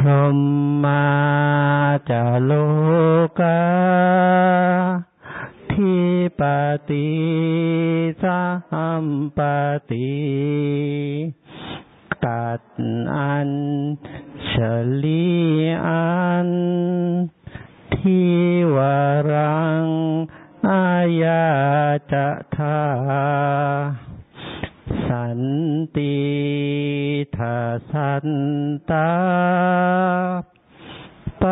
พรหมาจาโลกาทิปติสัมปติตัดอันเฉลีอันที่วรังอายาจะทา สันติทาสันตาป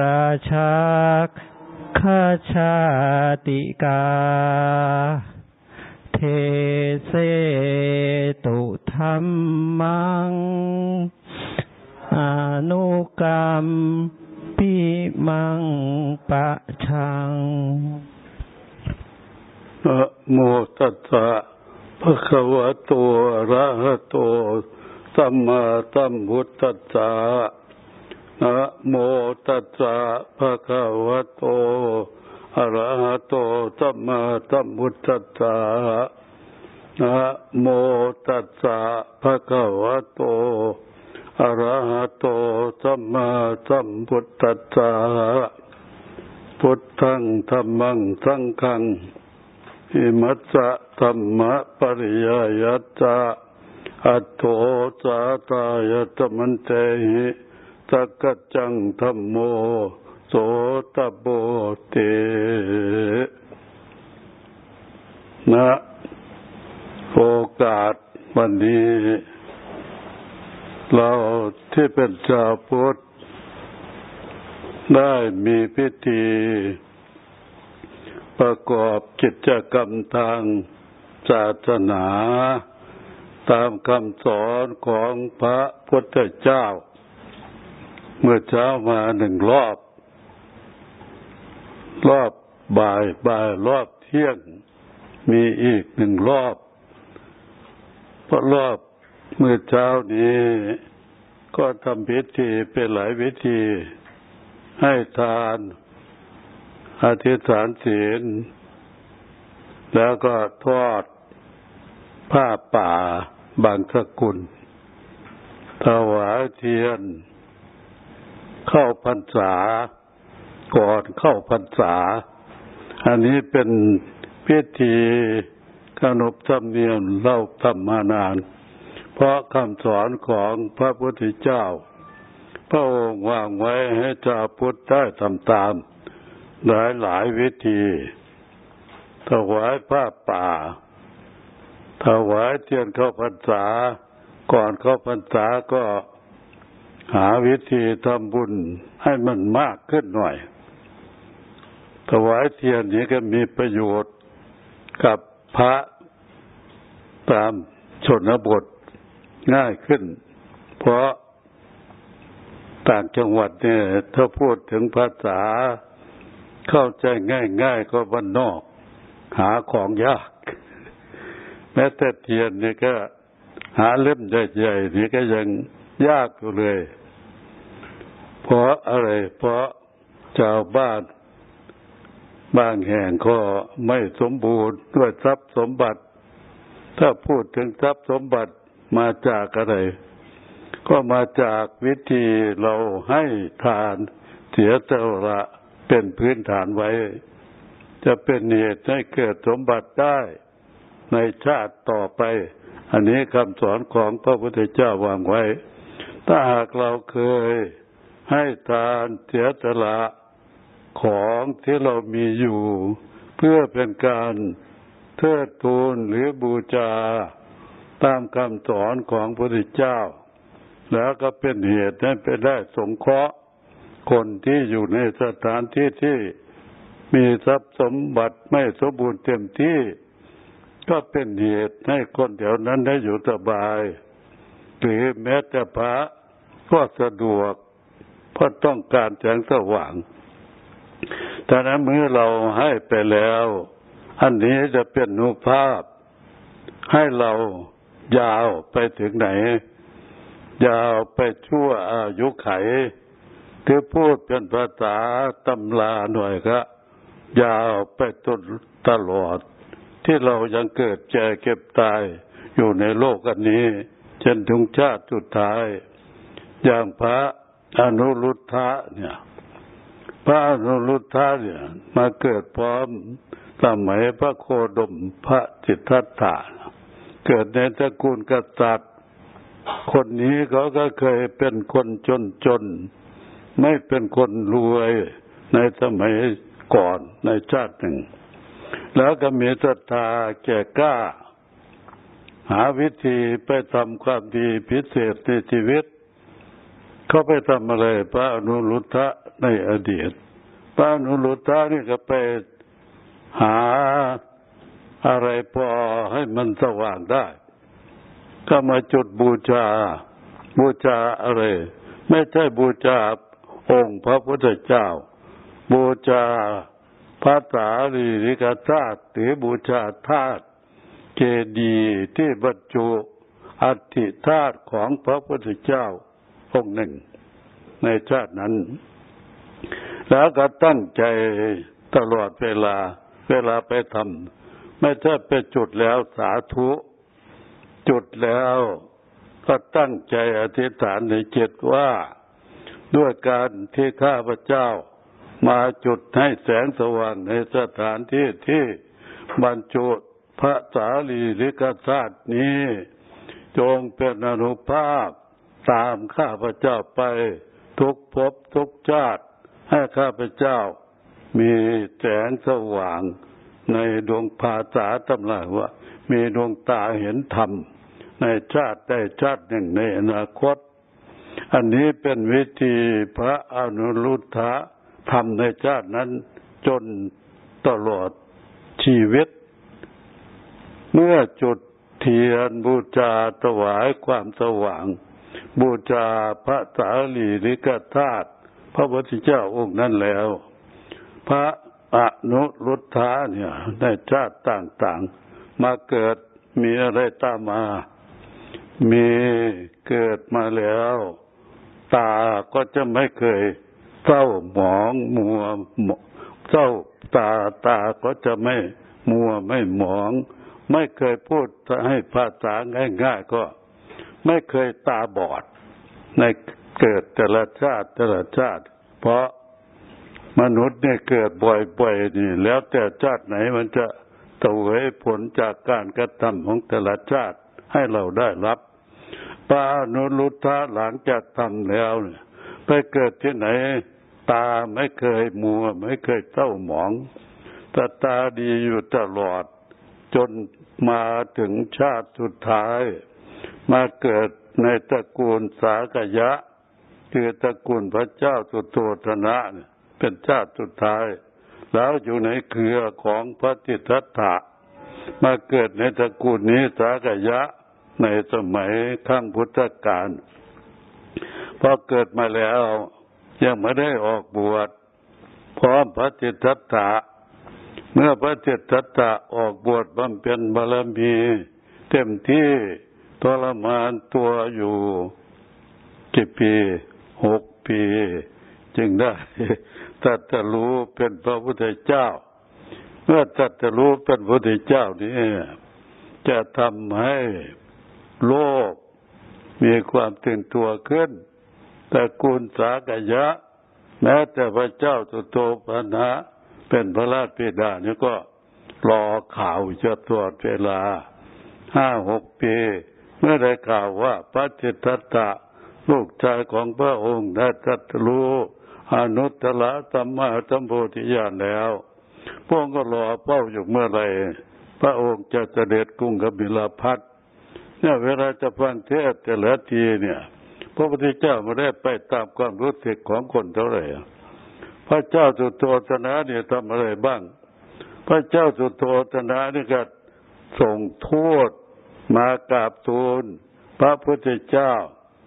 ราชาคชาติกา เทเสตุธรรมัง อนุกรรมปิมังปะชัง โมตัสสะ ภะคะวะโตอะระหะโตสัมมาสัมพุทธัสสะนะโมตัสสะภะคะวะโตอะระหะโตสัมมาสัมพุทธัสสะนะโมตัสสะภะคะวะโตอะระหะโตสัมมาสัมพุทธัสสะพุทธังธัมมังสังฆัง อิมัสสะธรรมะปริยายัสสะอัตโตสาตายตมันเตหิสักจังธรรมโมโสตโบเตนะโอกาสวันนี้ เราที่เป็นชาวพุทธได้มีพิธี ประกอบกิจกรรมทางศาสนา ตามคำสอนของพระพุทธเจ้า เมื่อเช้ามาหนึ่งรอบ รอบบ่ายบ่ายรอบเที่ยง มีอีกหนึ่งรอบ เพราะรอบเมื่อเช้านี้ก็ทำพิธีเป็นหลายวิธีให้ทาน อธิษฐานศีล แล้วก็ทอดผ้าป่าบางสกุล ถวายเทียน เข้าพรรษา ก่อนเข้าพรรษา อันนี้เป็นพิธีขนบธรรมเนียมเล่าทำมานาน เพราะคำสอนของพระพุทธเจ้า พระองค์วางไว้ให้ชาวพุทธได้ทำตาม หลายหลายวิธี ถวายผ้าป่า ถวายเทียนเข้าพรรษา ก่อนเข้าพรรษาก็หาวิธีทำบุญให้มันมากขึ้นหน่อย ถวายเทียนนี้ก็มีประโยชน์กับพระตามชนบทง่ายขึ้น เพราะต่างจังหวัดเนี่ยถ้าพูดถึงภาษา เข้าใจง่าย ๆ ก็บ้านนอก หาของยาก แม้แต่เทียนนี่ก็ หาเล่มใหญ่ๆนี่ก็ยังยากอยู่เลย เพราะอะไร เพราะชาวบ้านบางแห่งก็ไม่สมบูรณ์ด้วยทรัพย์สมบัติ ถ้าพูดถึงทรัพย์สมบัติมาจากอะไร ก็มาจากวิธีเราให้ทานเสียสละ เป็นพื้นฐานไว้ จะเป็นเหตุให้เกิดสมบัติได้ในชาติต่อไป อันนี้คำสอนของพระพุทธเจ้าวางไว้ ถ้าหากเราเคยให้ทานเสียสละของที่เรามีอยู่ เพื่อเป็นการเทิดทูนหรือบูชาตามคำสอนของพระพุทธเจ้า แล้วก็เป็นเหตุให้ไปได้สงเคราะห์ คนที่อยู่ในสถานที่ที่มีทรัพย์สมบัติไม่สมบูรณ์เต็มที่ ก็เป็นเหตุให้คนแถวนั้นได้อยู่สบาย หรือแม้แต่พระก็สะดวก เพราะต้องการแสงสว่างแต่นั้นเมื่อเราให้ไปแล้ว อันนี้จะเป็นนุภาพ ให้เรายาวไปถึงไหน ยาวไปชั่วอายุไข คือพูดเป็นภาษาตำลาหน่อยก็ยาวไปจนตลอด ที่เรายังเกิดแก่เก็บตายอยู่ในโลกอันนี้จนถึงชาติสุดท้าย อย่างพระอนุรุทธะเนี่ย พระอนุรุทธะเนี่ย มาเกิดพร้อมสมัยพระโคดมพระจิตทัตถะเกิดในตระกูลกษัตริย์ คนนี้เขาก็เคยเป็นคนจนจน ไม่เป็นคนรวยในสมัยก่อนในชาติหนึ่ง แล้วก็มีศรัทธาแก่กล้า หาวิธีไปทำความดีพิเศษในชีวิต เขาไปทำอะไรพระอนุรุทธะในอดีต พระอนุรุทธะนี่ก็ไปหาอะไรพอให้มันสว่างได้ ก็มาจุดบูชา บูชาอะไร ไม่ใช่บูชา องค์พระพุทธเจ้า บูชาพระสารีริกธาตุหรือบูชาธาตุเจดีย์ที่บรรจุอัฐิธาตุของพระพุทธเจ้าองค์หนึ่ง ในชาตินั้น แล้วก็ตั้งใจตลอดเวลา เวลาไปทำไม่ใช่ไปจุดแล้วสาธุ จุดแล้วก็ตั้งใจอธิษฐานในจิตว่า ด้วยการที่ข้าพเจ้ามาจุดให้แสงสว่างในสถานที่ที่บรรจุพระสารีริกธาตุนี้ จงเป็นอนุภาพตามข้าพเจ้าไปทุกภพทุกชาติ ให้ข้าพเจ้ามีแสงสว่างในดวงภาษาตำราว่า มีดวงตาเห็นธรรม ในชาติใดชาติหนึ่งในอนาคต อันนี้เป็นวิธีพระอนุรุทธะทำในชาตินั้นจนตลอดชีวิต เมื่อจุดเทียนบูชาถวายความสว่าง บูชาพระสารีริกธาตุพระพุทธเจ้าองค์นั้นแล้ว พระอนุรุทธะเนี่ยในชาติต่างๆ มาเกิดมีอะไรตามมา มีเกิดมาแล้ว ตาก็จะไม่เคยเศร้าหมองมัวเศร้าตาตาก็จะไม่มัวไม่หมอง ไม่เคยพูดให้ภาษาง่ายๆก็ ไม่เคยตาบอด ในเกิดแต่ละชาติแต่ละชาติ เพราะมนุษย์เนี่ยเกิดบ่อยๆนี่ แล้วแต่ชาติไหนมันจะตเวยผลจากการกระทำของแต่ละชาติให้เราได้รับ ปานุรุทธะหลังจากทำแล้วเนี่ยไปเกิดที่ไหน ตาไม่เคยมัว ไม่เคยเศร้าหมองตาตาดีอยู่ตลอด จนมาถึงชาติสุดท้าย มาเกิดในตระกูลสากยะ คือตระกูลพระเจ้าสุโธธนะเป็นชาติสุดท้าย แล้วอยู่ในเครือของพระติทัตถะมาเกิดในตระกูลนี้สากยะ ในสมัยข้างพุทธกาลพอเกิดมาแล้ว ยังไม่ได้ออกบวชพร้อมพระจิตทัตถะเมื่อพระจิตทัตถะออกบวชบำเพ็ญบารมีเต็มที่ทรมานตัวอยู่กี่ปีหกปี จึงได้ตัดจะรู้เป็นพระพุทธเจ้า เมื่อตัดจะรู้เป็นพระพุทธเจ้านี้จะทำให้ โลกมีความตื่นตัวขึ้นแต่กูลสากยะ แม้แต่พระเจ้าสุโตปนะเป็นพระราชบิดานี่ก็รอข่าวจะตรวจเวลาห้าหกปี เมื่อได้ข่าวว่าพระจิตตตะลูกชายของพระองค์ได้ตรัสรู้อนุตตรสัมมาสัมโพธิญาณแล้ว พวกก็รอเป้าอยู่เมื่อไรพระองค์จะเสด็จกรุงกบิลพัท เนี่ยเวลาจะฟังเทศแต่ละทีเนี่ย พระพุทธเจ้าไม่ได้ไปตามความรู้สึกของคนเท่าไหร่พระเจ้าสุโธธนะเนี่ยทำอะไรบ้าง พระเจ้าสุโธธนะนี่ก็ส่งโทษมากราบทูล พระพุทธเจ้า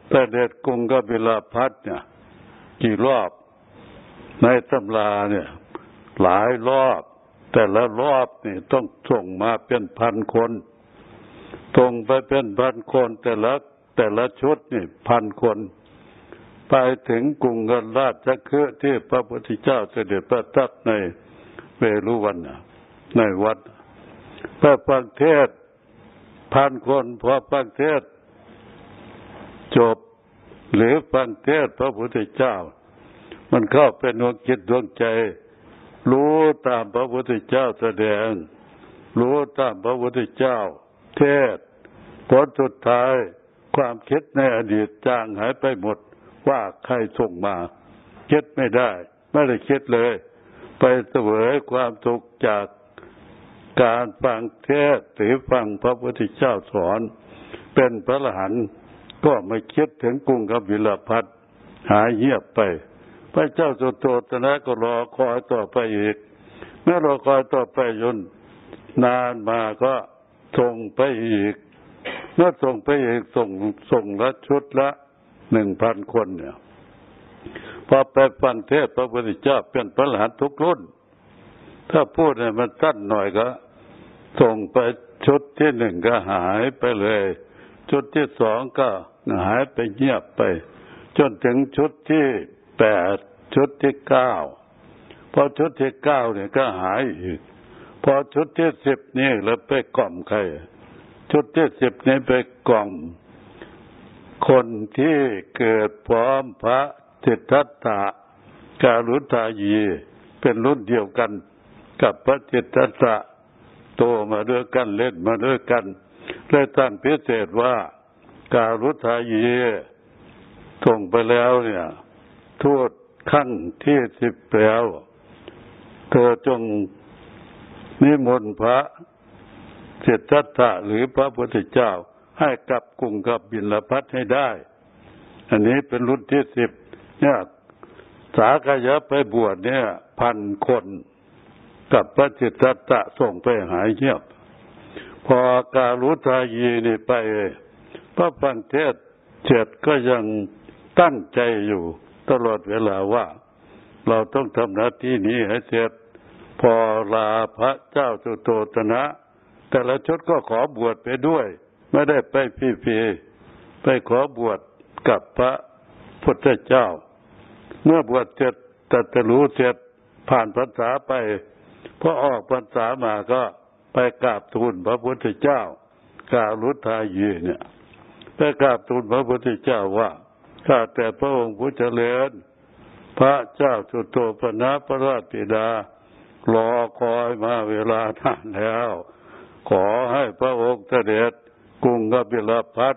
เสด็จกรุงกบิลพัทเนี่ย กี่รอบในตำราเนี่ย หลายรอบ แต่ละรอบนี่ต้องส่งมาเป็นพันคน ส่งไปเป็นพันคนแต่ละแต่ละชุดนี่พันคน ไปถึงกรุงกันราชคือที่พระพุทธเจ้าเสด็จประทับในเวรุวันในวัดพระฟังเทศพันคนพอฟังเทศ จบหรือฟังเทศพระพุทธเจ้า มันเข้าเป็นดวงจิตดวงใจ รู้ตามพระพุทธเจ้าแสดง รู้ตามพระพุทธเจ้า เทศ ผลสุดท้ายความคิดในอดีตจางหายไปหมดว่าใครส่งมาคิดไม่ได้ ไม่ได้คิดเลย ไปเสวยความสุขจากการฟังเทศหรือฟังพระพุทธเจ้าสอน เป็นพระอรหันก็ไม่คิดถึงกรุงกบิลพัทหายเงียบไป พระเจ้าสุโธตนะก็รอคอยต่อไปอีกเมื่อรอคอยต่อไปยนนานมาก็ส่งไปอีก เมื่อส่งไปเอีกส่งส่งละชุดละหนึ่งพันคนเนี่ยพอไปฟังเทศพระพุทธเจ้าเป็นพระอรหันทุกรุ่น ถ้าพูดเนี่ยมันสั้นหน่อยก็ ส่งไปชุดที่หนึ่งก็หายไปเลย ชุดที่สองก็หายไปเงียบไป จนถึงชุดที่แปดชุดที่เก้าพอชุดที่เก้าเนี่ยก็หายอีก พอชุดที่สิบนี่แล้วไปกล่อมใคร ชุดที่สิบนี่ไปกล่อมคนที่เกิดพร้อมพระจิตทัตตะการุทายีเป็นรุ่นเดียวกันกับพระจิตทัตตะโตมาด้วยกันเล่นมาด้วยกันเลยตั้งพิเศษว่าการุทายีส่งไปแล้วเนี่ยโทษขั้งที่สิบแล้ว เธอจงนิมนต์พระ เจตทัตถะหรือพระพุทธเจ้าให้กลับกรุงกับบินลพัทให้ได้ อันนี้เป็นรุ่นที่สิบเนี่ยสากยะไปบวชเนี่ย พันคนกับพระจิตตตะส่งไปหายเงียบ พอการุทายีนี่ไป พระฟังเทศเจ็ดก็ยังตั้งใจอยู่ตลอดเวลาว่า เราต้องทำหน้าที่นี้ให้เสร็จพอลาพระเจ้าสุโตตนะ แต่ละชุดก็ขอบวชไปด้วย ไม่ได้ไปพีพีไปขอบวชกับพระพุทธเจ้า เมื่อบวชเสร็จตัดรู้เสร็จผ่านภาษาไปพอออกพรรษามาก็ไปกราบทูลพระพุทธเจ้ากาลุทายีเนี่ยไปกราบทูลพระพุทธเจ้าว่าข้าแต่พระองค์ผู้เจริญ พระเจ้าสุโธปนะพระราชบิดารอคอยมาเวลานานแล้ว ขอให้พระองค์เสด็จกรุงกบิลพัท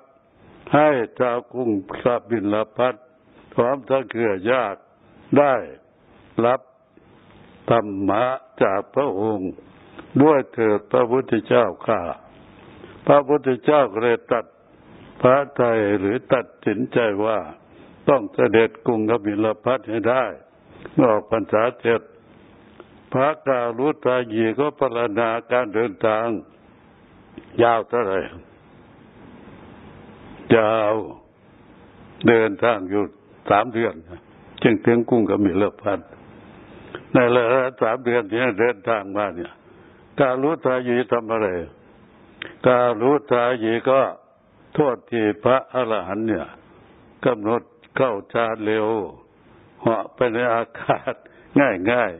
ให้ชาวกรุงกบิลพัทพร้อมทั้งเกลือยากได้รับธรรมะจากพระองค์ ด้วยเถิดพระพุทธเจ้าข้าพระพุทธเจ้าเลยตัดพระไทยหรือตัดสินใจว่าต้องเสด็จกรุงกบิลพัทให้ได้เมื่อออกพรรษาเจ็ดพระกาลุตายีก็ปรณาการเดินทาง ยาวเท่าไหร่ยาวเดินทางอยู่สามเดือนจึงถึงกรุงกบิลพัทในระยะสามเดือนที่เดินทางมาเนี่ยการรู้ทายีทำอะไรการรู้ทายีก็โทษที่พระอรหันเนี่ยกำหนดเข้าชาเร็วเหาะไปในอากาศง่ายง่าย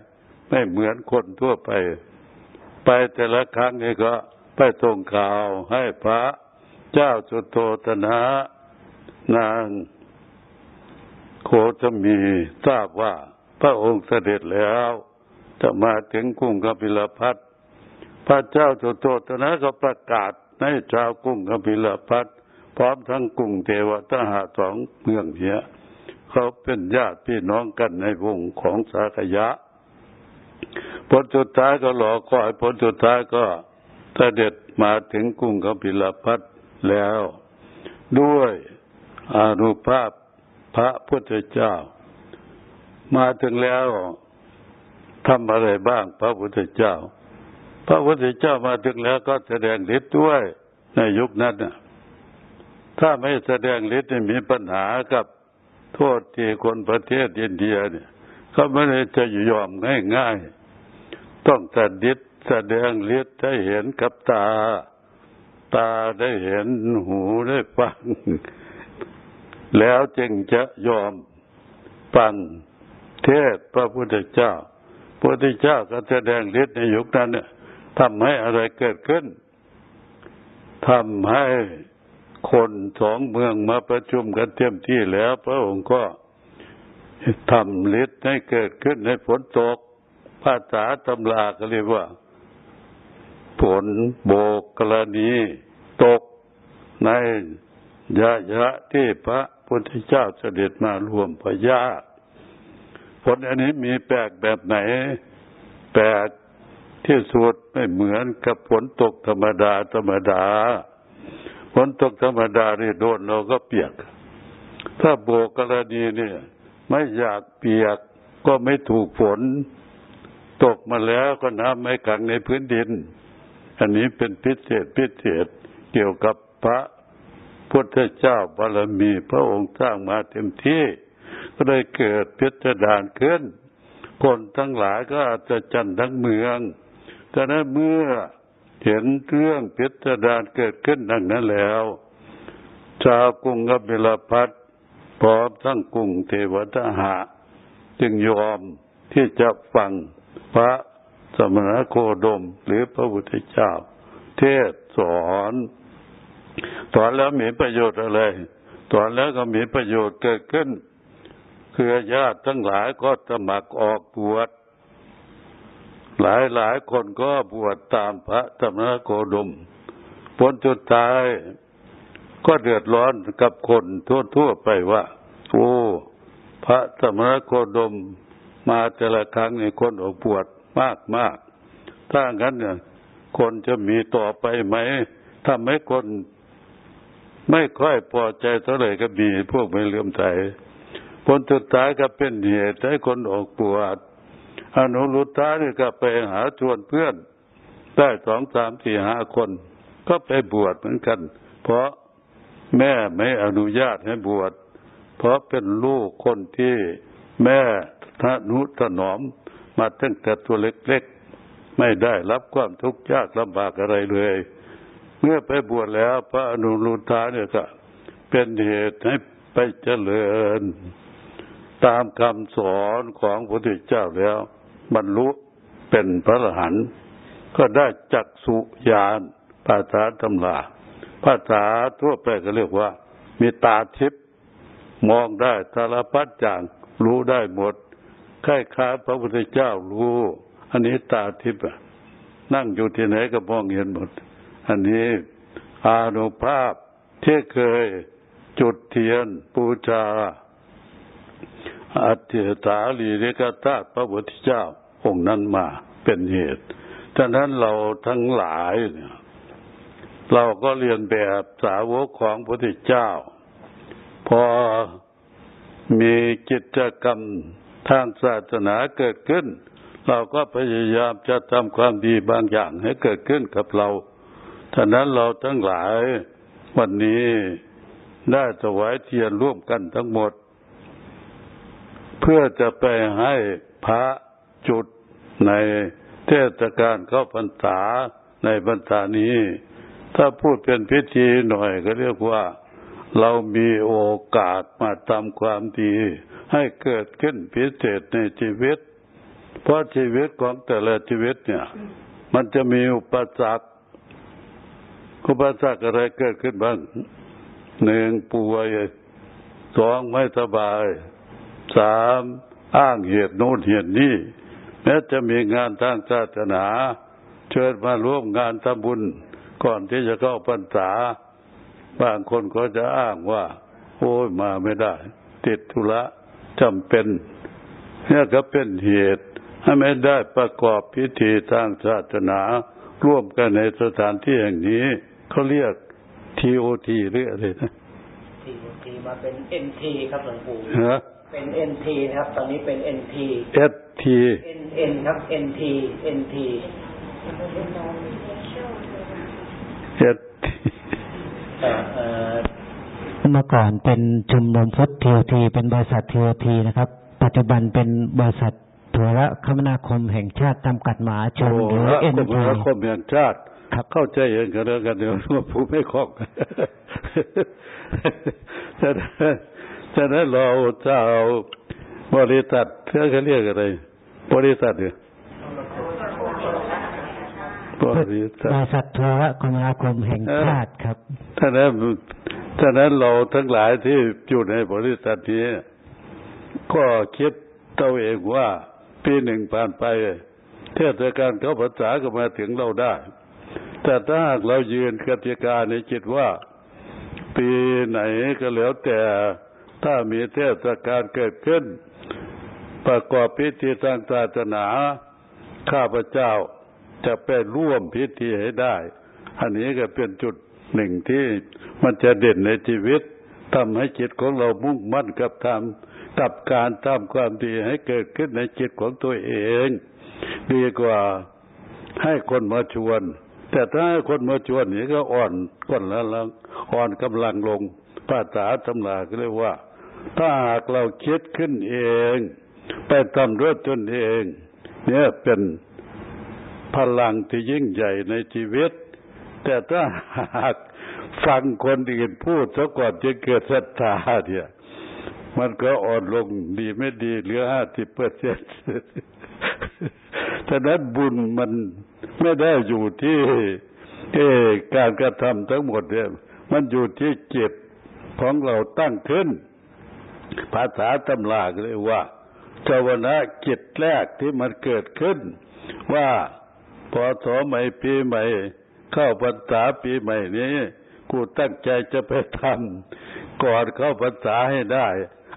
ไม่เหมือนคนทั่วไป ไปแต่ละครั้งนี่ก็ ไปส่งข่าวให้พระเจ้าสุโธตนะ นางโคจะมีทราบว่าพระองค์เสด็จแล้ว จะมาถึงกรุงกบิลพัทพระเจ้าสุโธทนะก็ประกาศให้ชาวกรุงกบิลพัทพร้อมทั้งกรุงเทวทหารสองเมืองเนี้ยเขาเป็นญาติพี่น้องกันในวงของสากยะผลสุดท้ายก็หลอกคอยผลสุดท้ายก็ เสด็จมาถึงกรุงกบิลพัทแล้ว ด้วยอนุภาพพระพุทธเจ้า มาถึงแล้วทำอะไรบ้างพระพุทธเจ้า พระพุทธเจ้ามาถึงแล้วก็แสดงฤทธิ์ด้วยในยุคนั้นน่ะถ้าไม่แสดงฤทธิ์มีปัญหากับโทษที่คนประเทศอินเดียเนี่ยเขาไม่ได้จะยอมง่ายๆ ต้องแสดง แสดงฤทธิ์ให้เห็นกับตา ตาได้เห็นหูได้ฟัง แล้วจึงจะยอมฟังเทศพระพุทธเจ้า พระพุทธเจ้าก็แสดงฤทธิ์ในยุคนั้นเนี่ยทำให้อะไรเกิดขึ้นทำให้คนสองเมืองมาประชุมกันเต็มที่แล้ว พระองค์ก็ทำฤทธิ์ให้เกิดขึ้นให้ฝนตก ภาษาตำราก็เรียกว่า ฝนโบกกรณีตกในยะยะที่พระพุทธเจ้าเสด็จมารวมพญาฝนอันนี้มีแปลกแบบไหน แปลกที่สุดไม่เหมือนกับฝนตกธรรมดาธรรมดาฝนตกธรรมดานี่โดนเราก็เปียก ถ้าโบกกรณีเนี่ย ไม่อยากเปียกก็ไม่ถูกฝน ตกมาแล้วก็น้ำไม่ขังในพื้นดิน อันนี้เป็นพิเศษพิเศษเกี่ยวกับพระพุทธเจ้าบารมี พระองค์สร้างมาเต็มที่ ก็เลยเกิดพิจารณาขึ้น คนทั้งหลายก็อาจจะจันทั้งเมืองแต่นั้นเมื่อเห็นเรื่องพิจารณาเกิดขึ้นดังนั้นแล้วชาวกรุงกบิลพัทพร้อมทั้งกรุงเทวทหะ จึงยอมที่จะฟังพระ สมณโคดมหรือพระพุทธเจ้า เทศสอนสอนแล้วมีประโยชน์อะไรสอนแล้วก็มีประโยชน์เกิดขึ้นคือญาติทั้งหลายก็สมัครออกบวชหลายหลายคนก็บวชตามพระธรรมโคดมผลจุดท้ายก็เดือดร้อนกับคนทั่วๆไปว่า โอ้ พระธรรมโคดมมาแต่ละครั้งในคนออกบวช มากมากถ้างั้นเนี่ยคนจะมีต่อไปไหมถ้าไม่คนไม่ค่อยพอใจเท่าไหร่ก็มีพวกไม่เลื่อมใสผลสุดท้ายก็เป็นเหตุให้คนออกบวชอนุรุตตานี่ยก็ไปหาชวนเพื่อน ได้สองสามสี่ห้าคน ก็ไปบวชเหมือนกัน เพราะแม่ไม่อนุญาตให้บวชเพราะเป็นลูกคนที่แม่ทนุถนอม มาตั้งแต่ตัวเล็กๆ ไม่ได้รับความทุกข์ยากลำบากอะไรเลย เมื่อไปบวชแล้ว พระอนุรุตตาเนี่ยก็เป็นเหตุให้ไปเจริญ ตามคำสอนของพระพุทธเจ้าแล้ว บรรลุเป็นพระอรหันต์ก็ได้จักสุญาณภาษาตำราภาษาทั่วไปก็เรียกว่า มีตาทิพย์มองได้สารพัดอย่างรู้ได้หมด คล้ายค้าพระพุทธเจ้ารู้ อันนี้ตาทิพย์นั่งอยู่ที่ไหนก็มองเห็นหมด อันนี้อานุภาพที่เคยจุดเทียนปูชาอัติสาลีเรกตาพระพุทธเจ้าองค์นั้นมาเป็นเหตุฉะนั้นเราทั้งหลายเนี่ยเราก็เรียนแบบสาวกของพระพุทธเจ้า พอมีกิจกรรม ทางศาสนาเกิดขึ้น เราก็พยายามจะทำความดีบางอย่างให้เกิดขึ้นกับเราฉะนั้นเราทั้งหลายวันนี้ได้ถวายเทียนร่วมกันทั้งหมด เพื่อจะไปให้พระจุดในเทศกาลเข้าพรรษาในพรรษานี้ ถ้าพูดเป็นพิธีหน่อยก็เรียกว่าเรามีโอกาสมาทำความดี ให้เกิดขึ้นพิเศษในชีวิต เพราะชีวิตของแต่ละชีวิตเนี่ย มันจะมีอุปสรรคอุปสรรคอะไรเกิดขึ้นบ้างหนึ่งป่วยสองไม่สบายสามอ้างเหตุโน้นเหตุนี้แม้จะมีงานทางศาสนา เชิญมาร่วมงานทำบุญก่อนที่จะเข้าพรรษา บางคนก็จะอ้างว่า โอ้ยมาไม่ได้ ติดธุระ จำเป็นเนี่ยก็เป็นเหตุให้ไม่ได้ประกอบพิธีทางศาสนาร่วมกันในสถานที่แห่งนี้เขาเรียก TOT หรืออะไรนะ TOT มาเป็น NT ครับหลวงปู่ฮะเป็น NT นะครับ ตอนนี้เป็น NT ST NN ครับ NT NTS เมื่อก่อนเป็นชุมนุมฟุตทีโอทีเป็นบริษัททีโอทีนะครับ ปัจจุบันเป็นบริษัทโทรคมนาคมแห่งชาติจำกัดมหาชนหรือเอ็นทีคมแห่งชาติครับเข้าใจเองกันแล้วกันเดี๋ยวมาพูดไม่คล่องฉะนั้นเราจะเอาบริษัทเพื่อเขาเรียกอะไร บริษัทเนี่ยบริษัทบริษัทโทรคมนาคมแห่งชาติครับถ้านั้น ฉะนั้นเราทั้งหลายที่อยู่ในบริษัทนี้ ก็คิดตัวเองว่าปีหนึ่งผ่านไป เทศกาลเข้าภาษาก็มาถึงเราได้ แต่ถ้าหากเรายืนกติกาในจิตว่า ปีไหนก็แล้วแต่ถ้ามีเทศกาลเกิดขึ้น ประกอบพิธีทางศาสนา ข้าพเจ้าจะไปร่วมพิธีให้ได้ อันนี้ก็เป็นจุด หนึ่งที่มันจะเด่นในชีวิตทำให้จิตของเรามุ่งมั่นกับทำกับการทำความดีให้เกิดขึ้นในจิตของตัวเอง ดีกว่าให้คนมาชวน แต่ถ้าให้คนมาชวนนี่ก็อ่อนก้นแล้วอ่อนกำลังลงภาษาตำราก็เรียกว่า ถ้าหากเราคิดขึ้นเอง ไปทำด้วยตนเอง เนี่ยเป็นพลังที่ยิ่งใหญ่ในชีวิต แต่ถ้าหากฟังคนอื่นพูดซะก่อนจะเกิดศรัทธาเนี่ย มันก็อ่อนลงดีไม่ดีเหลือห้าสิบเปอร์เซ็นต์ฉะนั้นบุญมันไม่ได้อยู่ที่การกระทำทั้งหมดเนี่ย มันอยู่ที่จิตของเราตั้งขึ้น ภาษาตำราเรียกว่าจวนะจิตแรกที่มันเกิดขึ้น ว่าพอสอใหม่ปีใหม่ เข้าพรรษาปีใหม่นี้กูตั้งใจจะไปทำก่อนเข้าพรรษาให้ได้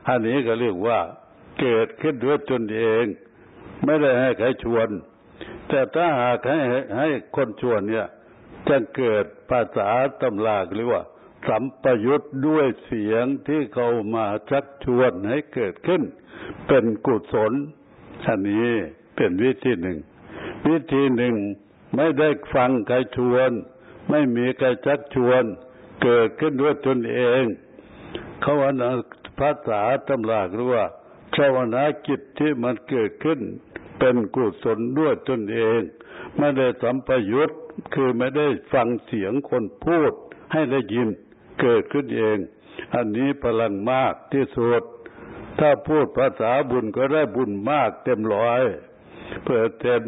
อันนี้ก็เรียกว่า เกิดขึ้นด้วยตนเอง ไม่ได้ให้ใครชวน แต่ถ้าหากให้ให้คนชวนเนี่ย จะเกิดภาษาตำราหรือว่า สัมปยุตด้วยเสียงที่เขามาชักชวนให้เกิดขึ้น เป็นกุศลอันนี้เป็นวิธีหนึ่ง วิธีหนึ่ง ไม่ได้ฟังใครชวน ไม่มีใครชักชวน เกิดขึ้นด้วยตนเอง เขาว่าภาษาตำราหรือว่าชาวนากิจที่มันเกิดขึ้น เป็นกุศลด้วยตนเอง ไม่ได้สัมปยุตคือไม่ได้ฟังเสียงคนพูดให้ได้ยินเกิดขึ้นเอง อันนี้พลังมากที่สุด ถ้าพูดภาษาบุญก็ได้บุญมากเต็มร้อยเพื่อเต็ม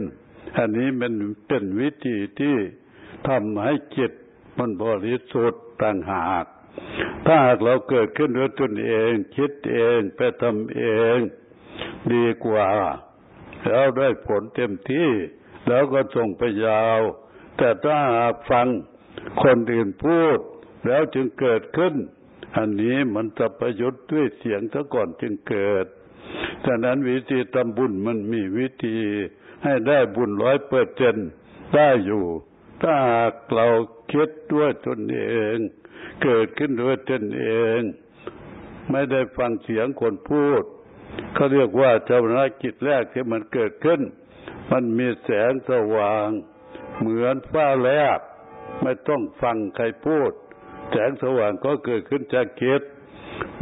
อันนี้มันเป็นวิธีที่ทำให้จิตมันบริสุทธิ์ต่างหาก ถ้าหากเราเกิดขึ้นด้วยตนเอง คิดเองไปทำเอง ดีกว่า แล้วได้ผลเต็มที่ แล้วก็ส่งไปยาว แต่ถ้าหากฟังคนอื่นพูด แล้วจึงเกิดขึ้น อันนี้มันจะประยุทธ์ด้วยเสียงซะก่อนจึงเกิดฉะนั้นวิธีทำบุญมันมีวิธี ให้ได้บุญร้อยเปอร์เซนได้อยู่ ถ้าหากเราคิดด้วยตนเอง เกิดขึ้นด้วยตนเอง ไม่ได้ฟังเสียงคนพูดเขาเรียกว่าเจ้าหน้ากิจแรกที่มันเกิดขึ้น มันมีแสงสว่าง เหมือนฟ้าแลบไม่ต้องฟังใครพูด แสงสว่างก็เกิดขึ้นจากจิต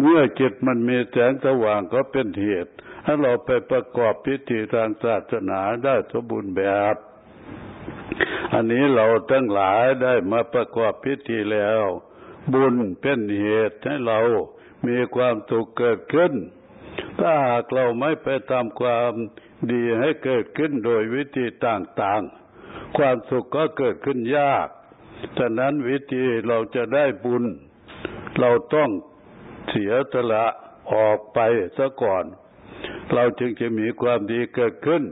เมื่อจิตมันมีแสงสว่างก็เป็นเหตุ ให้เราไปประกอบพิธีทางศาสนาได้สมบูรณ์แบบ อันนี้เราทั้งหลายได้มาประกอบพิธีแล้ว บุญเป็นเหตุให้เรามีความสุขเกิดขึ้น ถ้าหากเราไม่ไปทำความดีให้เกิดขึ้นโดยวิธีต่างๆ ความสุขก็เกิดขึ้นยาก ฉะนั้นวิธีเราจะได้บุญ เราต้องเสียสละออกไปซะก่อน เราจึงจะมีความดีเกิดขึ้น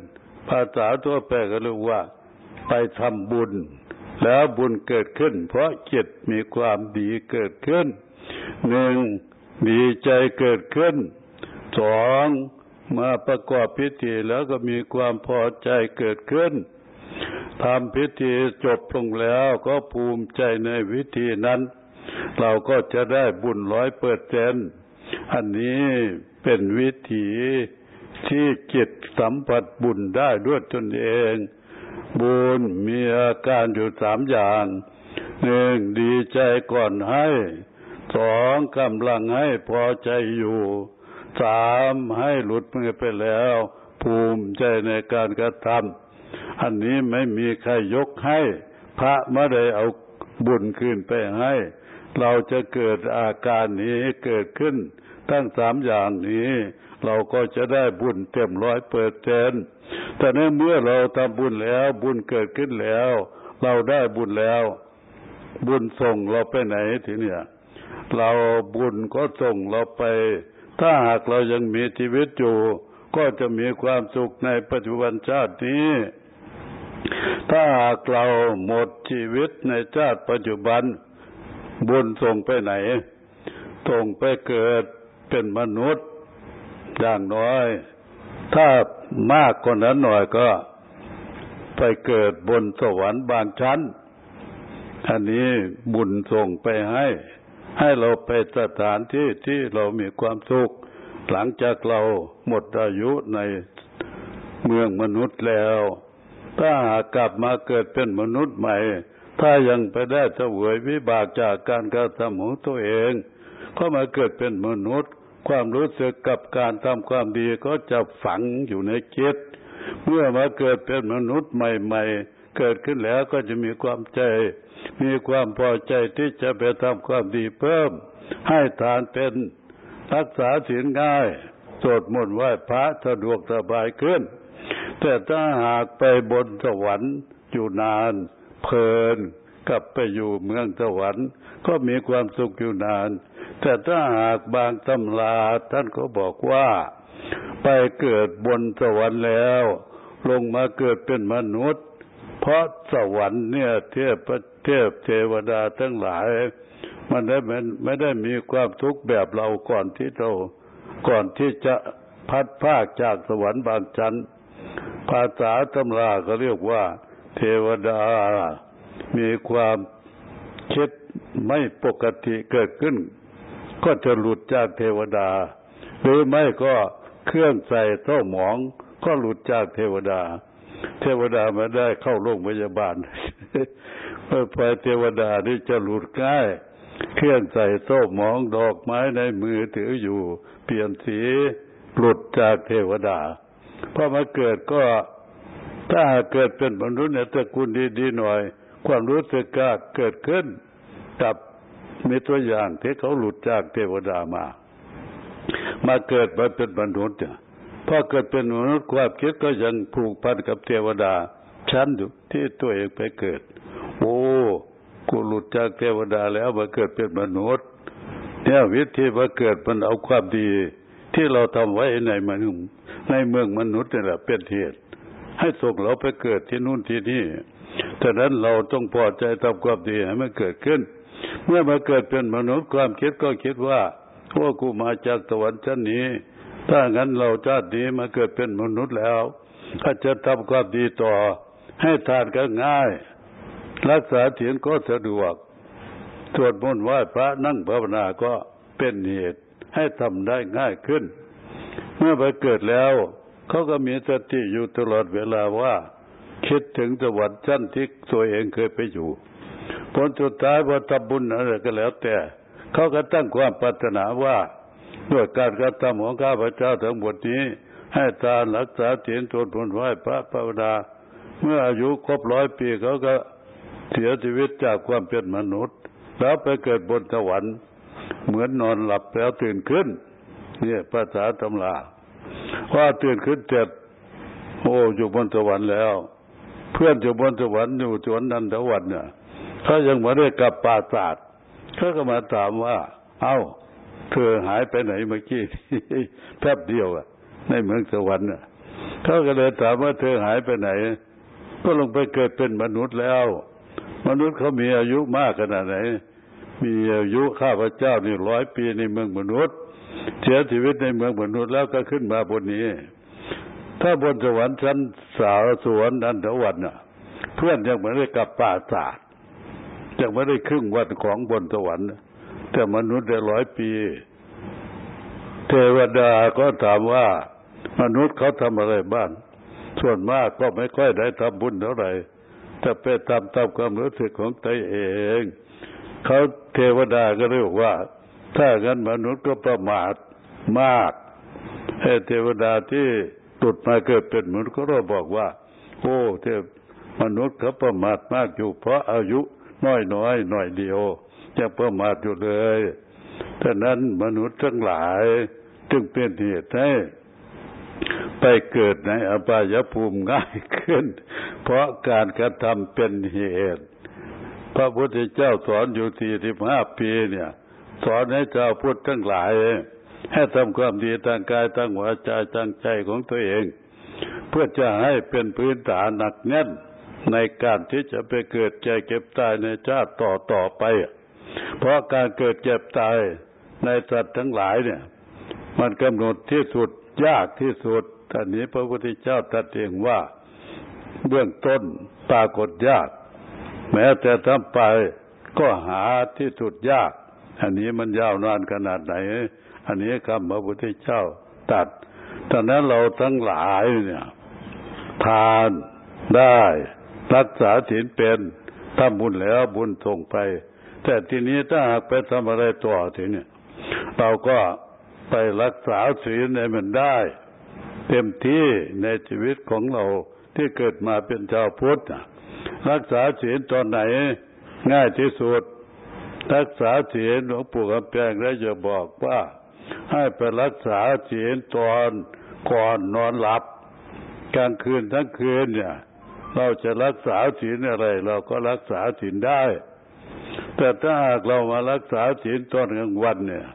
ภาษาทั่วไปก็เรียกว่า ไปทำบุญ แล้วบุญเกิดขึ้น เพราะจิตมีความดีเกิดขึ้นหนึ่งดีใจเกิดขึ้นสองมาประกอบพิธีแล้วก็มีความพอใจเกิดขึ้นทำพิธีจบลงแล้วก็ภูมิใจในวิธีนั้น เราก็จะได้บุญร้อยเปอร์เซนอันนี้เป็นวิธี ที่จิตสัมผัสบุญได้ด้วยตนเอง บุญมีอาการอยู่สามอย่างหนึ่งดีใจก่อนให้สองกำลังให้พอใจอยู่สามให้หลุดมือไปแล้ว ภูมิใจในการกระทำอันนี้ไม่มีใครยกให้ พระไม่ได้เอาบุญคืนไปให้ เราจะเกิดอาการนี้เกิดขึ้น ทั้งสามอย่างนี้ เราก็จะได้บุญเต็มร้อยเปอร์เซนแต่ในเมื่อเราทำบุญแล้ว บุญเกิดขึ้นแล้ว เราได้บุญแล้ว บุญส่งเราไปไหนทีเนี่ย เราบุญก็ส่งเราไป ถ้าหากเรายังมีชีวิตอยู่ ก็จะมีความสุขในปัจจุบันชาตินี้ถ้าหากเราหมดชีวิตในชาติปัจจุบัน บุญส่งไปไหนส่งไปเกิดเป็นมนุษย์ อย่างน้อย ถ้ามากกว่านั้นหน่อยก็ไปเกิดบนสวรรค์บางชั้น อันนี้บุญส่งไปให้ ให้เราไปสถานที่ที่เรามีความสุข หลังจากเราหมดอายุในเมืองมนุษย์แล้ว ถ้าหากกลับมาเกิดเป็นมนุษย์ใหม่ ถ้ายังไปได้เสวยวิบากจากการกระทำของตัวเอง ก็มาเกิดเป็นมนุษย์ ความรู้สึกกับการทำความดีก็จะฝังอยู่ในจิตเมื่อมาเกิดเป็นมนุษย์ใหม่ ๆ เกิดขึ้นแล้วก็จะมีความใจ มีความพอใจที่จะไปทำความดีเพิ่ม ให้ทานเป็นรักษาศีลง่ายสวดมนต์ไหว้พระสะดวกสบายขึ้น แต่ถ้าหากไปบนสวรรค์อยู่นาน เพลินกลับไปอยู่เมืองสวรรค์ ก็มีความสุขอยู่นาน แต่ถ้าหากบางตำราท่านก็บอกว่า ไปเกิดบนสวรรค์แล้ว ลงมาเกิดเป็นมนุษย์ เพราะสวรรค์เนี่ยเทพเทพเทวดาทั้งหลาย มันได้ไม่ได้มีความทุกข์แบบเราก่อนที่เราก่อนที่จะพัดภาคจากสวรรค์บางชั้น ภาษาตำราก็เรียกว่า เทวดา มีความคิดไม่ปกติเกิดขึ้น ก็จะหลุดจากเทวดา หรือไม่ก็เครื่องใส่เท่าหมอง ก็หลุดจากเทวดา เทวดามาได้เข้าโรงพยาบาลเมื่อไปเทวดานี่จะหลุดง่าย เครื่องใส่โซ่หมองดอกไม้ในมือถืออยู่ เปลี่ยนสีหลุดจากเทวดาพอมาเกิดก็ถ้าเกิดเป็นมนุษย์เนี่ยตระกูลดีๆหน่อย ความรู้สึกก็เกิดขึ้นกับ มีตัวอย่างที่เขาหลุดจากเทวดามา มาเกิดมาเป็นมนุษย์เนี่ยพอเกิดเป็นมนุษย์ความคิดก็ยังผูกพันกับเทวดาชั้นอยู่ที่ตัวเองไปเกิด โอ้กูหลุดจากเทวดาแล้วมาเกิดเป็นมนุษย์ เนี่ยวิธีมาเกิดมันเอาความดี ที่เราทำไว้ในมนุษย์ในเมืองมนุษย์นี่แหละเป็นเหตุให้ส่งเราไปเกิดที่นู่นที่นี่ฉะนั้นเราต้องพอใจทำความดีให้มันเกิดขึ้น เมื่อมาเกิดเป็นมนุษย์ความคิดก็คิดว่าพวกกูมาจากสวรรค์ชั้นนี้ ถ้างั้นเราชาตินี้มาเกิดเป็นมนุษย์แล้วก็จะทำความดีต่อ ให้ทานก็ง่าย รักษาเถียนก็สะดวกสวดมนต์ไหว้พระนั่งภาวนาก็เป็นเหตุให้ทำได้ง่ายขึ้น เมื่อไปเกิดแล้วเขาก็มีสติอยู่ตลอดเวลาว่า คิดถึงสวรรค์ชั้นที่ตัวเองเคยไปอยู่ ผลสุดท้ายพอทำบุญอะไรก็แล้วแต่ เขาก็ตั้งความปรารถนาว่า ด้วยการกระทำของข้าพเจ้าทั้งหมดนี้ ให้ทานรักษาศีลตนผลไหว้พระภาวนาเมื่ออายุครบร้อยปีเขาก็เสียชีวิตจากความเป็นมนุษย์ แล้วไปเกิดบนสวรรค์ เหมือนนอนหลับแล้วตื่นขึ้น เนี่ยภาษาตำราว่าตื่นขึ้นเจ็ดโอ้อยู่บนสวรรค์แล้ว เพื่อนอยู่บนสวรรค์อยู่สวนนันทวันเนี่ย เขายังม่ได้กลับป่าศาสตร์เขาก็มาถามว่า เอา้า เธอหายไปไหนเมื่อกี้แป๊บเดียวอะในเมืองสวรรค์อะเขาก็เลยถามว่าเธอหายไปไหน ก็ลงไปเกิดเป็นมนุษย์แล้ว มนุษย์เขามีอายุมากขนาดไหน มีอายุข้าพเจ้านี่ร้อยปีในเมืองมนุษย์ เสียชีวิตในเมืองมนุษย์แล้วก็ขึ้นมาบนนี้ ถ้าบนสวรรค์ชั้นสาวสวนนันทวันน่ะ เพื่อนยังไม่ได้กับป่าศาสตร์ ยังไม่ได้ครึ่งวันของบนสวรรค์ แต่มนุษย์ได้ร้อยปี เทวดาก็ถามว่ามนุษย์เขาทำอะไรบ้างส่วนมากก็ไม่ค่อยได้ทำบุญเท่าไหร่แต่ไปทำตามความรู้สึกของตัวเอง เขาเทวดาก็เรียกว่า ถ้างั้นมนุษย์ก็ประมาทมากให้เทวดาที่ตุดมาเกิดเป็นมนุษย์ก็รบอกว่า โอ้เทวมนุษย์เขาประมาทมากอยู่เพราะอายุ น้อยน้อยหน่อยเดียวจะประมมาอยู่เลยดังนั้นมนุษย์ทั้งหลายจึงเป็นเหตุให้ไปเกิดในอบายภูมิง่ายขึ้น เพราะการกระทำเป็นเหตุ พระพุทธเจ้าสอนอยู่สี่สิบห้าปีเนี่ย สอนให้เจ้าพุทธทั้งหลาย ให้ทำความดีทางกายทางหัวาจทางใจของตัวเอง เพื่อจะให้เป็นพื้นฐานหนักแน่น ในการที่จะไปเกิดแก่เก็บตายในชาติต่อต่อไป เพราะการเกิดเก็บตายในสัตว์ทั้งหลายเนี่ย มันกำหนดที่สุดยากที่สุดท่านนี้พระพุทธเจ้าตรัสเองว่าเบื้องต้นปรากฏยาก แม้แต่ทำไปก็หาที่สุดยาก อันนี้มันยาวนานขนาดไหน อันนี้คำพระพุทธเจ้าตัดตอนนั้นเราทั้งหลายเนี่ย ทานได้ รักษาศีลเป็นทำบุญแล้วบุญส่งไป แต่ทีนี้ถ้าหากไปทำอะไรต่อทีนี้เราก็ไปรักษาศีลในมันได้ เต็มที่ในชีวิตของเราที่เกิดมาเป็นชาวพุทธรักษาศีลตอนไหน ง่ายที่สุด รักษาศีลหลวงปู่คำแปลงได้จะบอกว่า ให้ไปรักษาศีลตอนก่อนนอนหลับกลางคืนทั้งคืนเนี่ย เราจะรักษาศีลอะไร เราก็รักษาศีลได้ แต่ถ้าหากเรามารักษาศีลตอนกลางวันเนี่ย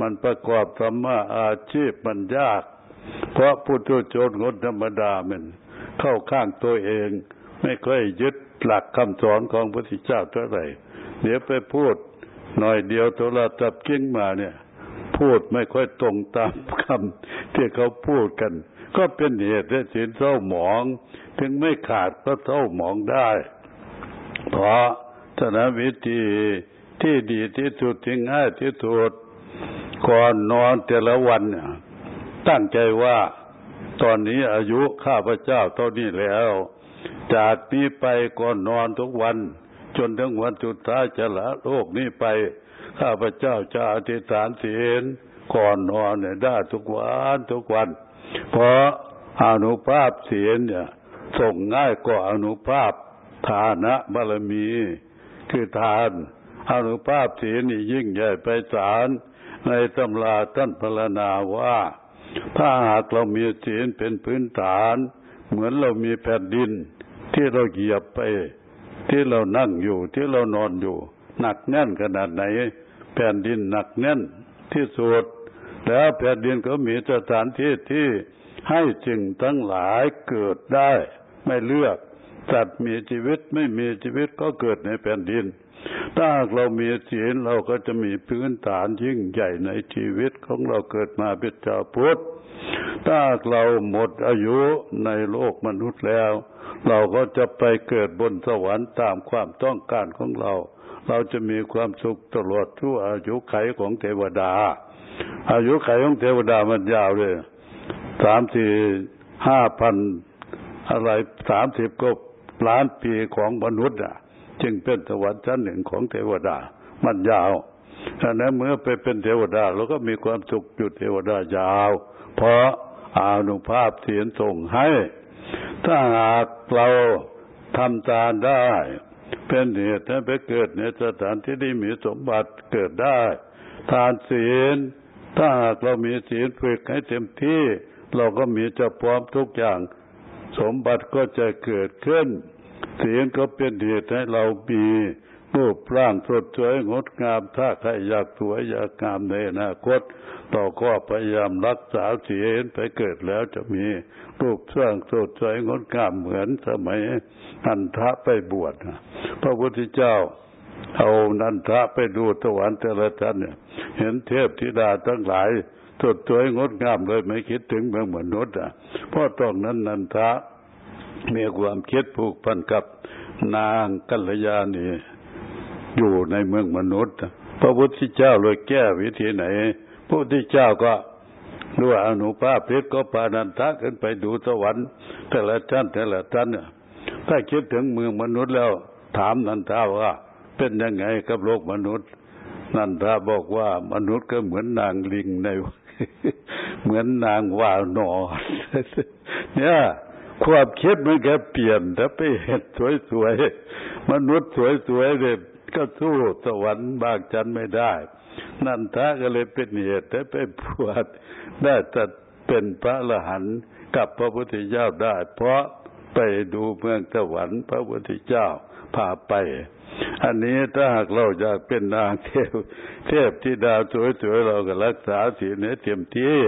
มันประกอบธรรมะอาชีพมันยาก เพราะพุทุชนคนธรรมดามันเข้าข้างตัวเอง ไม่ค่อยยึดหลักคำสอนของพระพุทธเจ้าเท่าไหร่เดี๋ยวไปพูดหน่อยเดียวโทรศัพท์กิ้งมาเนี่ย พูดไม่ค่อยตรงตามคำที่เขาพูดกัน ก็เป็นเหตุให้ศีลเศร้าหมอง ถึงไม่ขาดก็เท่าหมองได้ เพราะฉะนั้นวิธีที่ดีที่สุดที่ง่ายที่สุดก่อนนอนแต่ละวันเนี่ยตั้งใจว่าตอนนี้อายุข้าพเจ้าเท่านี้แล้วจากนี้ไปก่อนนอนทุกวัน จนถึงวันสุดท้ายจะละโลกนี้ไป ข้าพเจ้าจะอธิษฐานศีลก่อนนอนเนี่ยได้ทุกวันทุกวัน เพราะอนุภาพศีลเนี่ย ส่งง่ายกว่าอนุภาพฐานะบารมี คือทาน อนุภาพศีลนี่ยิ่งใหญ่ไปศาลในตำราท่านพรรณนาว่า ถ้าหากเรามีศีลเป็นพื้นฐาน เหมือนเรามีแผ่นดิน ที่เราเหยียบไป ที่เรานั่งอยู่ที่เรานอนอยู่ หนักแน่นขนาดไหน แผ่นดินหนักแน่นที่สุดแล้วแผ่นดินก็มีสถานที่ที่ให้สิ่งทั้งหลายเกิดได้ ไม่เลือกสัตว์มีชีวิตไม่มีชีวิตก็เกิดในแผ่นดิน ถ้าเรามีศีลเราก็จะมีพื้นฐานยิ่งใหญ่ในชีวิตของเราเกิดมาเป็นชาวพุทธ ถ้าเราหมดอายุในโลกมนุษย์แล้ว เราก็จะไปเกิดบนสวรรค์ตามความต้องการของเรา เราจะมีความสุขตลอดทั่วอายุไขของเทวดา อายุไขของเทวดามันยาวเลยสามสี่ห้าพัน อะไรสามสิบก็ล้านปีของมนุษย์อะ จึงเป็นสวรรค์ชั้นหนึ่งของเทวดา มันยาวฉะนั้นเมื่อไปเป็นเทวดาเราก็มีความสุขอยู่เทวดายาว เพราะอานุภาพเสียนส่งให้ ถ้าหากเราทำตานได้ เป็นเหตุให้ไปเกิดในสถานที่ที่มีสมบัติเกิดได้ ทานศีลถ้าหากเรามีศีลฝึกให้เต็มที่ เราก็มีจะพร้อมทุกอย่าง สมบัติก็จะเกิดขึ้นศีลก็เป็นเหตุให้เรามีรูปร่างสดสวยงดงาม ถ้าใครอยากสวยอยากงามในอนาคตเราก็พยายามรักษาศีลไปเกิดแล้วจะมีรูปร่างสดสวยงดงามเหมือนสมัยนันทะไปบวชพระพุทธเจ้าเอานันทะไปดูสวรรค์แต่ละท่านเนี่ย เห็นเทพธิดาทั้งหลาย สดสวยงดงามเลยไม่คิดถึงเมืองมนุษย์อะเพราะตรงนั้นนันทะมีความคิดผูกพันกับนางกัลยาณีอยู่ในเมืองมนุษย์ พระพุทธเจ้าเลยแก้วิธีไหนพระพุทธเจ้าก็ด้วยอนุภาพเพชรก็พานันทะขึ้นไปดูสวรรค์แต่ละชั้นแต่ละชั้นเนี่ยถ้าคิดถึงเมืองมนุษย์แล้ว ถามนันทาว่า เป็นยังไงกับโลกมนุษย์ นันทาบอกว่ามนุษย์ก็เหมือนนางลิงใน เหมือนนางว่านอน เนี่ยความคิดมันก็เปลี่ยนถ้าไปเห็นสวยๆมนุษย์สวยๆเนี่ยก็สู้สวรรค์บางจันไม่ได้ นั่นท้าก็เลยเป็นเหตุให้ไปบวชได้จะเป็นพระอรหันกับพระพุทธเจ้าได้ เพราะไปดูเมืองสวรรค์พระพุทธเจ้าพาไป อันนี้ถ้าหากเราอยากเป็นนางเทพเทพที่ดาวสวยๆเราก็รักษาศีลเนี่ยเต็มที่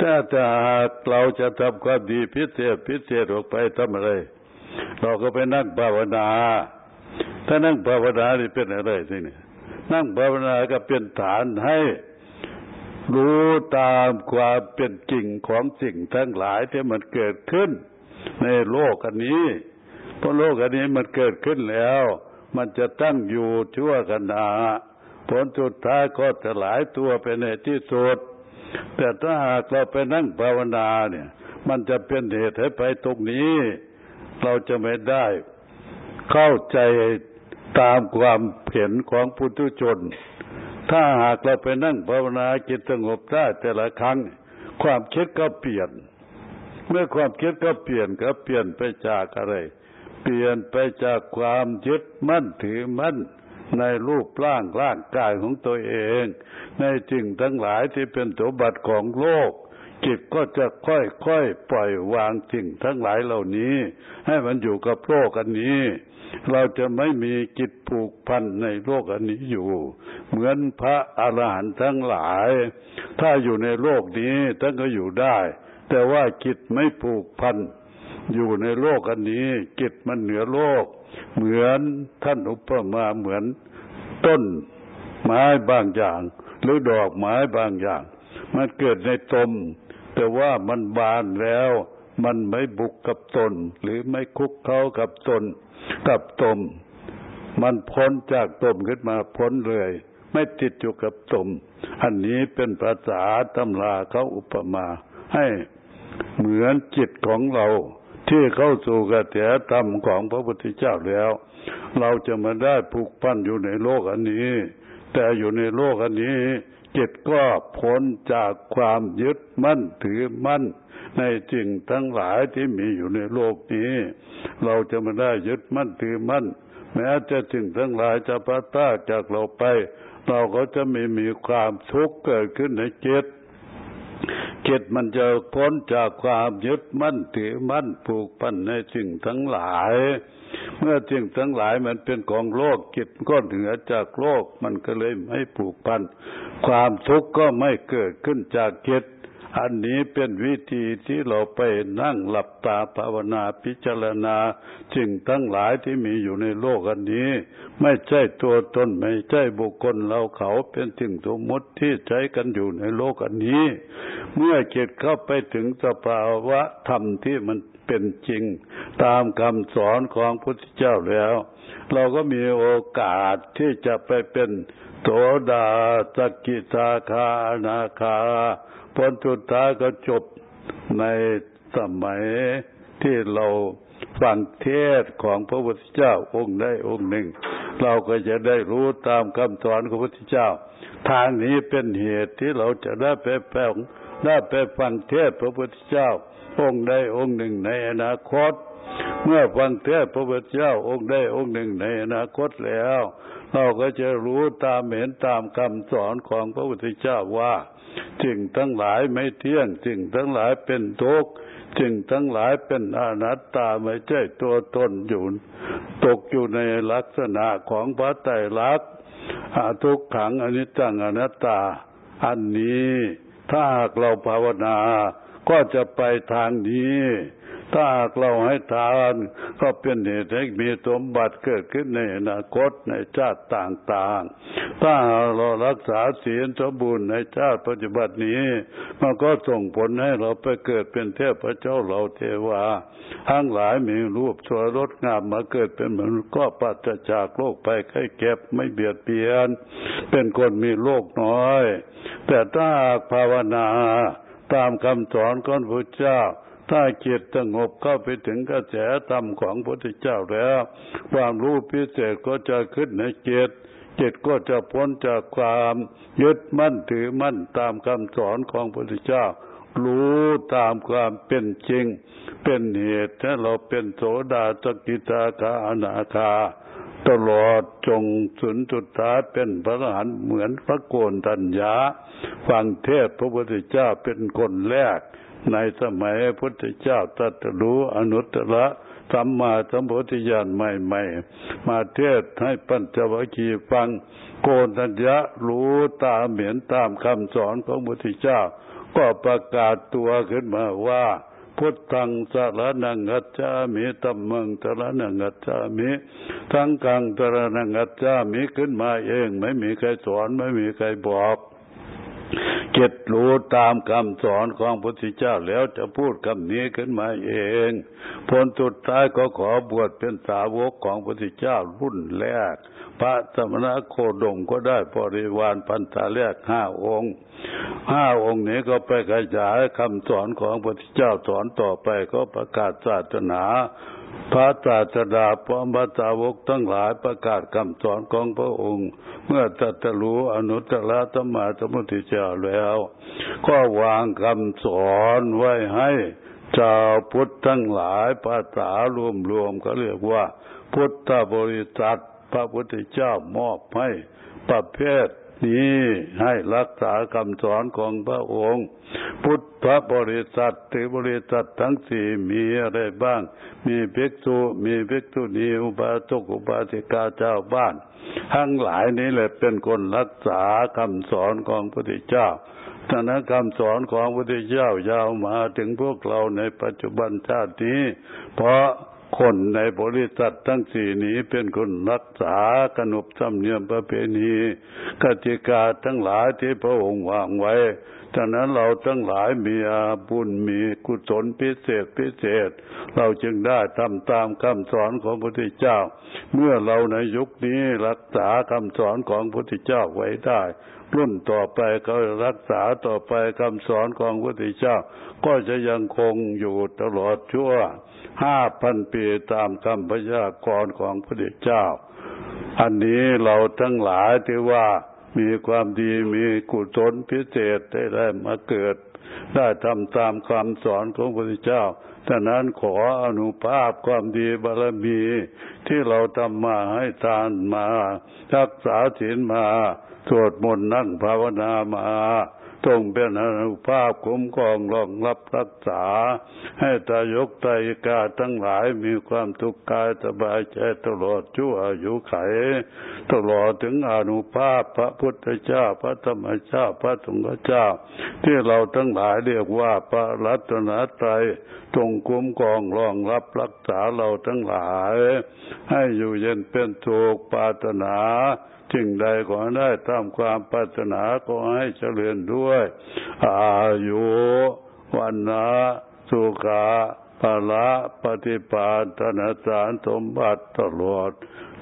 ถ้าจะหากเราจะทำความดีพิเศษพิเศษออกไปทำอะไร เราก็ไปนั่งภาวนา ถ้านั่งภาวนานี่เป็นอะไรสิเนี่ยนั่งภาวนาก็เป็นฐานให้รู้ตามความเป็นจริงของสิ่งทั้งหลายที่มันเกิดขึ้น ในโลกอันนี้ เพราะโลกอันนี้มันเกิดขึ้นแล้ว มันจะตั้งอยู่ชั่วกันนาผลสุดท้ายก็จะหลายตัวไปในที่สุด แต่ถ้าหากเราไปนั่งภาวนาเนี่ย มันจะเป็นเหตุให้ไปตรงนี้ เราจะไม่ได้ เข้าใจตามความเห็นของพุทุชน ถ้าหากเราไปนั่งภาวนาจิตสงบได้แต่ละครั้ง ความคิดก็เปลี่ยน เมื่อความคิดก็เปลี่ยนก็เปลี่ยนไปจากอะไร เปลี่ยนไปจากความยึดมั่นถือมั่นในรูปร่างร่างกายของตัวเอง ในสิ่งทั้งหลายที่เป็นสมบัติของโลก จิตก็จะค่อยๆปล่อยวางสิ่งทั้งหลายเหล่านี้ ให้มันอยู่กับโลกอันนี้ เราจะไม่มีกิจผูกพันในโลกอันนี้อยู่ เหมือนพระอรหันต์ทั้งหลาย ถ้าอยู่ในโลกนี้ท่านก็อยู่ได้ แต่ว่ากิจไม่ผูกพัน อยู่ในโลกอันนี้กิจมันเหนือโลก เหมือนท่านอุปมาเหมือนต้นไม้บางอย่าง หรือดอกไม้บางอย่าง มันเกิดในตม แต่ว่ามันบานแล้ว มันไม่บุกกับตน หรือไม่คุกเข้ากับตน กับตม มันพ้นจากตมขึ้นมาพ้นเลย ไม่ติดอยู่กับตม อันนี้เป็นภาษาตำราเขาอุปมาให้เหมือนจิตของเรา ที่เข้าสู่กระแสธรรมของพระพุทธเจ้าแล้ว เราจะมาได้ผูกพันอยู่ในโลกอันนี้ แต่อยู่ในโลกอันนี้จิตก็พ้นจากความยึดมั่นถือมั่น ในสิ่งทั้งหลายที่มีอยู่ในโลกนี้ เราจะไม่ได้ยึดมั่นถือมั่น แม้จะสิ่งทั้งหลายจะพัดพาจากเราไป เราก็จะไม่มีความทุกข์เกิดขึ้นในจิต จิตมันจะพ้นจากความยึดมั่นถือมั่นผูกพันในสิ่งทั้งหลาย เมื่อสิ่งทั้งหลายมันเป็นของโลกจิตก็เหนือจากโลกมันก็เลยไม่ผูกพัน ความทุกข์ก็ไม่เกิดขึ้นจากจิต อันนี้เป็นวิธีที่เราไปนั่งหลับตาภาวนาพิจารณาสิ่งทั้งหลายที่มีอยู่ในโลกอันนี้ ไม่ใช่ตัวตนไม่ใช่บุคคลเราเขาเป็นสิ่งสมมติที่ใช้กันอยู่ในโลกอันนี้ เมื่อจิตเข้าไปถึงสภาวะธรรมที่มันเป็นจริง ตามคำสอนของพระพุทธเจ้าแล้ว เราก็มีโอกาสที่จะไปเป็นโสดาสกิทาคานาคา ผลสุดท้ายก็จบในสมัยที่เราฟังเทศของพระพุทธเจ้าองค์ใดองค์หนึ่ง เราก็จะได้รู้ตามคำสอนของพระพุทธเจ้า ทางนี้เป็นเหตุที่เราจะได้ไปแปลงได้ไปฟังเทศพระพุทธเจ้า องค์ใดองค์หนึ่งในอนาคต เมื่อฟังเทศพระพุทธเจ้าองค์ใดองค์หนึ่งในอนาคตแล้ว เราก็จะรู้ตามเห็นตามคำสอนของพระพุทธเจ้าว่า สิ่งทั้งหลายไม่เที่ยงสิ่งทั้งหลายเป็นทุกข์สิ่งทั้งหลายเป็นอนัตตาไม่ใช่ตัวตนอยู่ ตกอยู่ในลักษณะของพระไตรลักษณ์ทุกขังอนิจจังอนัตตา อันนี้ถ้าหากเราภาวนา ก็จะไปทางนี้ ถ้าหากเราให้ทานก็เป็นเหตุให้มีสมบัติเกิดขึ้นในอนาคตในชาติต่างๆ ถ้าเรารักษาศีลสมบูรณ์ในชาติปัจจุบันนี้มันก็ส่งผลให้เราไปเกิดเป็นเทพเจ้าเราเทวาทั้งหลายมีรูปสวยรดงามมาเกิดเป็นมนุษย์ก็ปัจจากโลกไปใครเก็บไม่เบียดเบียน เป็นคนมีโลกน้อย แต่ถ้าภาวนาตามคำสอนของพระเจ้า ถ้าจิตสงบเข้าไปถึงกระแสธรรมของพระพุทธเจ้าแล้ว ความรู้พิเศษก็จะขึ้นในจิตจิตก็จะพ้นจากความยึดมั่นถือมั่นตามคำสอนของพระพุทธเจ้า รู้ตามความเป็นจริง เป็นเหตุให้เราเป็นโสดาสกิตาคาอนาคา ตลอดจงสุนจุดท้ายเป็นพระอรหันต์เหมือนพระโกนตัญญาฟังเทศพระพุทธเจ้าเป็นคนแรก ในสมัยพุทธเจ้าตรัสรู้อนุตตรสัมมาสัมพุทธญาณใหม่ๆ มาเทศให้ปัญจวัคคีย์ฟัง โกนัญญะรู้ตามเหมือนตามคำสอนของพระพุทธเจ้า ก็ประกาศตัวขึ้นมาว่า พุทธังสารนังกัจจามิตัมมังสารนังกัจจามิทั้งกังสารนังกัจจามิขึ้นมาเอง ไม่มีใครสอนไม่มีใครบอก เก็ดรู้ตามคำสอนของพระพุทธเจ้าแล้วจะพูดคำนี้ขึ้นมาเองผลสุดท้ายก็ขอบวชเป็นสาวกของพระพุทธเจ้ารุ่นแรก พระสมณะโคดมก็ได้บริวารพันธาแรกห้าองค์ห้าองค์นี้ก็ไปขยายคำสอนของพระพุทธเจ้าสอนต่อไปก็ประกาศศาสนา พระศาสดาพร้อมพระสาวกทั้งหลายประกาศคำสอนของพระองค์ เมื่อตรัสรู้อนุตตรธรรมาสมุทิเจ้าแล้ว ก็วางคำสอนไว้ให้ชาวพุทธทั้งหลายภาษารวมๆก็เรียกว่า พุทธบริษัทพระพุทธเจ้ามอบให้ประเภท นี้ให้รักษาคำสอนของพระองค์ พุทธบริษัทถือบริษัททั้งสี่มีอะไรบ้าง มีเภิกษุมีเภิกษุณีอุบาสกอุบาสิกาเจ้าบ้าน ทั้งหลายนี้แหละเป็นคนรักษาคำสอนของพระพุทธเจ้าท่านั้นคำสอนของพระพุทธเจ้ายาวมาถึงพวกเราในปัจจุบันชาตินี้ เพราะ คนในบริษัททั้งสี่นี้เป็นคนรักษาขนบธรรมเนียมประเพณีกติกาทั้งหลายที่พระองค์วางไว้ ฉะนั้นเราทั้งหลายมีอาบุญมีกุศลพิเศษพิเศษ เราจึงได้ทำตามคำสอนของพระพุทธเจ้า เมื่อเราในยุคนี้รักษาคำสอนของพระพุทธเจ้าไว้ได้รุ่นต่อไปก็รักษาต่อไปคำสอนของพระพุทธเจ้า ก็จะยังคงอยู่ตลอดชั่วห้าพันปีตามคำพยากรณ์ของพระเจ้า อันนี้เราทั้งหลายที่ว่า มีความดีมีกุศลพิเศษได้ได้มาเกิด ได้ทำตามคำสอนของพระพุทธเจ้าดังนั้นขออนุภาพความดีบารมี ที่เราทำมาให้ทานมา รักษาศีลมา สวดมนต์นั่งภาวนามา ทรงเป็นอนุภาพคุ้มครองรองรับรักษา ให้ตายกตายกาทั้งหลายมีความทุกข์กายสบายใจตลอดชั่วอายุไข ตลอดถึงอนุภาพพระพุทธเจ้าพระธรรมเจ้าพระสงฆ์เจ้า ที่เราทั้งหลายเรียกว่าพระรัตนตรัยทรงคุ้มครองรองรับรักษาเราทั้งหลาย ให้อยู่เย็นเป็นสุขปาตนา จึงใดขอได้ตามความปรารถนาขอให้เจริญด้วย อายุวันนะสุขาภละปฏิปาธนสารสมบัติตลอด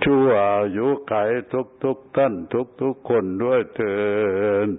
ชั่วอายุไขทุกทุกท่านทุกทุกคนด้วยเถิด